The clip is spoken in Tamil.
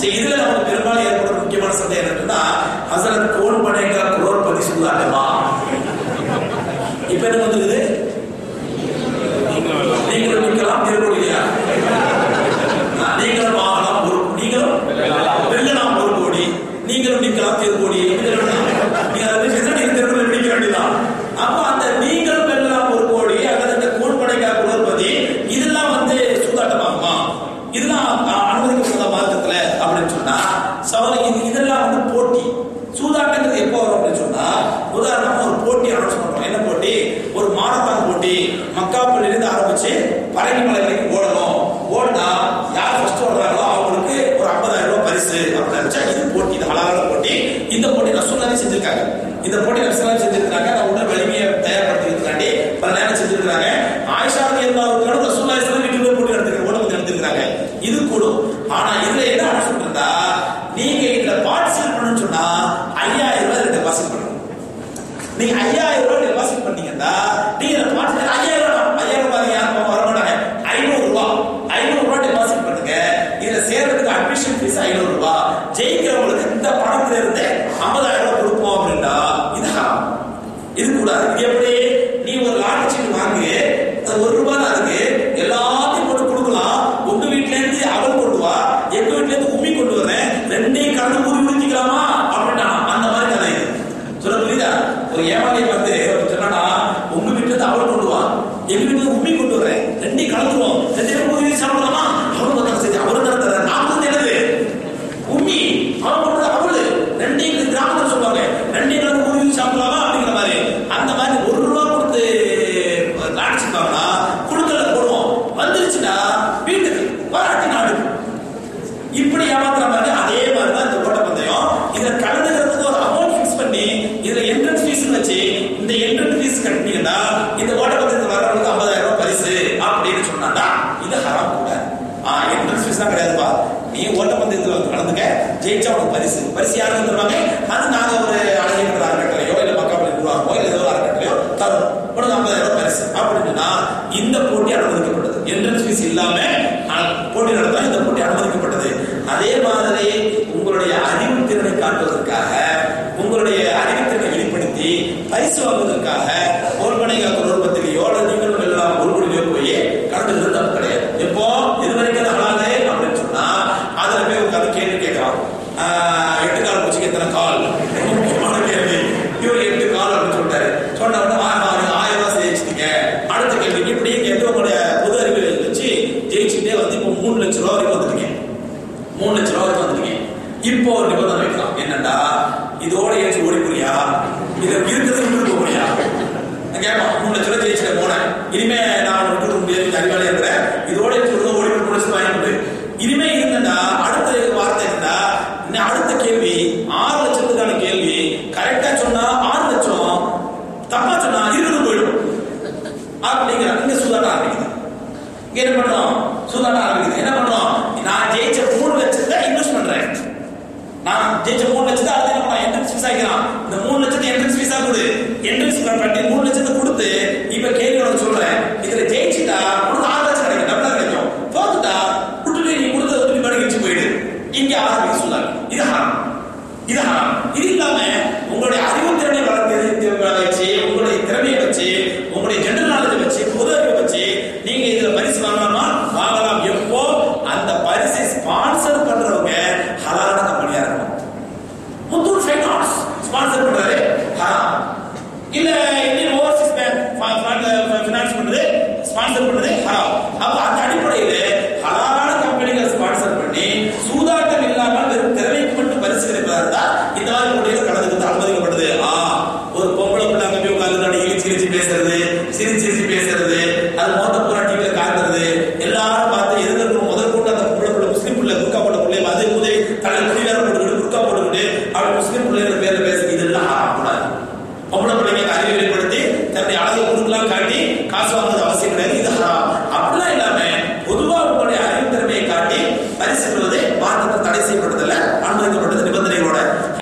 சரி இதுல நமக்கு பெரும்பாலும் ஏற்படுற முக்கியமான சந்தேகம் என்னன்னா ஹசரத் கோல் பனேகா குரோர் குரோர்பதி சூதாட்டமா? இப்ப என்ன வந்துருக்குது நீங்களும் நிக்கலாம் திருக்கோடியா நீங்களும் வாங்கலாம் ஒரு நீங்களும் வெள்ளலாம் ஒரு கோடி நீங்களும் நிக்கலாம் திருக்கோடி நீங்க அதை பேசினா நீங்க திருக்கோடி நிக்க வேண்டியதான் அப்ப அந்த நீங்களும் வெல்லலாம் ஒரு கோடி அல்லது இந்த கோட்படைக்கா குளர்பதி இதெல்லாம் வந்து சூதாட்டமாகுமா இதெல்லாம் அ- அனுமதிக்கப்பட்ட மார்க்கத்துல அப்படின்னு சொன்னா சவால் இது இதெல்லாம் வந்து போட்டி சூதாட்டங்கிறது எப்போ வரும் அப்படின்னு சொன்னா உதாரணமா ஒரு போட்டி அனௌன்ஸ் பண்றோம் என்ன போட்டி ஒரு ஆரம்பிச்சு போட்டி மக்காப்பள்ளியிலிருந்து ஆரம்பிச்சு பழனி மலை வரைக்கும் ஓடணும். ஓடினா யார் ஃபர்ஸ்ட் ஓடுறாங்களோ அவங்களுக்கு ஒரு 50000 ரூபாய் பரிசு அப்படின்னு நினைச்சா இது போட்டி இது ஹலாலான போட்டி. இந்த போட்டி ரசூல்லாவே செஞ்சிருக்காங்க. இந்த போட்டி ரசூல்லாவே செஞ்சிருக்காங்க நான் உடல் வலிமையை தயார்படுத்திருக்காண்டி பல நேரம் செஞ்சிருக்காங்க ஆயிஷா ரதி அல்லாவுக்கு ரசூல்லா இஸ்லாம் வீட்டுல போட்டி நடத்திருக்காங்க உடம்பு நடத்திருக்காங்க இது கூடும். ஆனா இதுல என்ன அனுப்பிச்சு இருந்தா நீங்க இதுல பார்ட்டிசிபேட் பண்ணணும்னு சொன்னா ஐயாயிரம் ரூபாய் டெபாசிட் பண்ணணும். நீங்க ஐயாயிரம் ரூபாய் டெபாசிட் பண்ணீங்கன்னா நீங்க இதை பார்த்து ஐயாயிரம் ரூபாய் ஐயாயிரம் ரூபாய் யாரும் வர மாட்டாங்க ஐநூறு ரூபாய் ஐநூறு ரூபாய் டெபாசிட் பண்ணுங்க இதுல சேர்றதுக்கு அட்மிஷன் ஃபீஸ் ஐநூறு ரூபாய் ஜெயிக்கிறவங்களுக்கு இந்த பணத்துல இருந்து ஐம்பதாயிரம் ரூபாய் கொடுப்போம் அப்படின்னா இது இது கூடாது. இது எப்படி நீ ஒரு லாட்டரி சீட்டு வாங்கு அது ஒரு ரூபாய் தான் இருக்கு எல்லாத்தையும் போட்டு கொடுக்கலாம். உங்க வீட்ல இருந்து அவல் கொண்டு வா எங்க வீட்ல இருந்து உம்மி கொண்டு வரேன் ரெண்டையும் கலந்து கூறி முடிஞ்சிக்கலாமா அப்படின்னா அந்த மாதிரி கதை இது. சொல்ல புரியுதா? ஒரு ஏமாளியை பார்த்து சொன்னா உங்க வீட்டுல இருந்து அவள் கொண்டு வா எங்க வீட்டுல இருந்து உம்மி கொண்டு வரேன் ரெண்டையும் கலந்துருவோம் ரெண்டு பேரும் ஊறி சாப்பிடலாமா அவரு பார்த்தாங்க சரி அவரு தானே தர நான் வந்து என்னது உம்மி அவன் கொண்டு வர அவளு ரெண்டையும் கிராமத்தில் சொல்லுவாங்க ரெண்டையும் கலந்து ஊறி சாப்பிடலாமா அப்படிங்கிற மாதிரி அந்த மாதிரி ஒரு ரூபா கொடுத்து காணிச்சிருப்பாங்கன்னா குழுக்களை போடுவோம் வந்துருச்சுன்னா வீட்டுக்கு வராட்டி நாட்டுக்கு இப்படி ஏமாத்துற மாதிரி அதே மாதிரி தான் இந்த ஓட்டப்பந்தயம் இதை கலந்துக்கிறதுக்கு ஒரு அமௌண்ட் ஃபிக்ஸ் பண்ணி இதுல என்ட்ரன்ஸ் ஃபீஸ் வச்சு இந்த என்ட்ரன்ஸ் ஃபீஸ் கட்டினீங்கன்னா இந்த ஓட்டப்பந்தயத்துக்கு வர்றவங்களுக்கு ஐம்பதாயிரம் ரூபாய் பரிசு அப்படின்னு சொன்னாண்டா இது ஹராம் கூட. என்ட்ரன்ஸ் ஃபீஸ் தான் கிடையாதுப்பா. நீ ஓட்டப்பந்தயத்தில் வந்து கலந்துக்க ஜெயிச்சா உனக்கு பரிசு. பரிசு யாருக்கு தருவாங்க? அது நாங்க ஒரு அழகின்ற அறக்கட்டளையோ இல்ல மக்காப்பள்ளி நிர்வாகமோ இல்ல ஏதோ ஒரு அறக்கட்டளையோ தரும். உனக்கு ஐம்பதாயிரம் ரூபாய் பரிசு அப்படின்னா இந்த போட்டி அனுமதிக்கப்பட்டது என்ட்ரன்ஸ் ஃபீஸ் இல்லாம போட்டி நடத்தா இந்த போட்டி அனுமதிக்கப்பட்டது அதே மாதிரி உங்களுடைய அறிவுத்திறனை காட்டுவதற்காக உங்களுடைய அறிவுத்திறனை வெளிப்படுத்தி பரிசு வாங்குவதற்காக கோல்பனை குரோபத்திலேயோ அல்லது நீங்களும் எல்லாம் உருப்படியிலோ போய் கலந்துக்கிறது தப்பு கிடையாது எப்போ இது வரைக்கும் அது ஹலாலே அப்படின்னு சொன்னா அதுல போய் உட்கார்ந்து கேள்வி கேட்கலாம் ஆஹ், எட்டு கால் பூச்சிக்கு எத்தனை கால் ரொம்ப முக்கியமான கேள்வி இவர் எட்டு கால் அப்படின்னு சொல்லிட்டாரு சொன்ன உடனே ஆ, ஆ, நீங்க ஆயிரம் ரூபாய் ஜெயிச்சிட்டீங்க அடுத்த கேள்விக்கு இப்படியே கேட்டு உங்களுடைய பொது அறிவு வச்சு ஜெயிச்சுட்டே வந்து இப்போ மூணு லட்சம் ரூபா வரைக்கும் வந்துட்டீங்க மூணு லட்சம் ரூபா வரைக்கும் வந்துட்டீங்க இப்போ ஒரு நிபந்தனை வைக்கலாம். என்னடா இதோட ஏற்றி ஓடி போறியா இதை இருக்கிறது விட்டு போறியா கேட்பா மூணு லட்சம் ரூபாய் ஜெயிச்சிட்டேன் போனேன். இனிமே நான் உனக்கு கொடுக்க முடியாது. அறிவாளி இருக்கிறேன் இதோட ஏற்றி ஓடி போய் முடிச்சு வாங்கிட்டு இனிமே இருந்தடா அடுத்த வார்த்தை இருந்தா இன்னும் அடுத்த கேள்வி? ஆறு லட்சத்துக்கான கேள்வி. கரெக்டா சொன்னா ஆறு லட்சம். தப்பா சொன்னா இருபது போயிடும். அப்படிங்கிற இங்க சுதாரணம் ஆரம்பிக்குது இங்க என்ன பண்றோம் சூதாட்டம் ஆரம்பிக்குது என்ன பண்றோம் நான் ஜெயிச்ச மூணு லட்சத்தை இன்வெஸ்ட் பண்றேன் நான் ஜெயிச்ச மூணு லட்சத்தை அடுத்து என்ன ஆகிறான் இந்த மூணு லட்சத்தை என்ட்ரன்ஸ் ஃபீஸா கொடு. என்ட்ரன்ஸ் கட்டி மூணு லட்சத்தை கொடுத்து இப்ப கேள்வி உனக்கு சொல்றேன். இதுல ஜெயிச்சுட்டா உனக்கு ஆறு லட்சம் கிடைக்கும் டபுளா கிடைக்கும். தோத்துட்டா விட்டுட்டு நீ கொடுத்த விட்டு பாடி போயிடு. இங்க ஆரம்பிக்க சொல்லாங்க இது ஹாரம். இது ஹாரம். இது இல்லாம உங்களுடைய அறிவுத்திறனை வளர்த்து வச்சு உங்களுடைய திறமையை வச்சு உங்களுடைய ஜெனரல் நாலேஜ் வச்சு பொது அறிவை வச்சு நீங்க இதுல பரிசு வாங்கலாமா வாங்கலாம் எப்போ அந்த பரிசை ஸ்பான்சர் பண்றவங்க ஹலாலான கம்பெனியா இருக்கணும் முத்தூர் ஃபைனான்ஸ் ஸ்பான்சர் பண்றாரு ஹராம் இல்ல இந்தியன் ஓவர்சீஸ் பேங்க் ஃபினான்ஸ் பண்றது ஸ்பான்சர் பண்றது ஹராம் அப்ப அந்த அடிப்படையில் سے نہیں رہا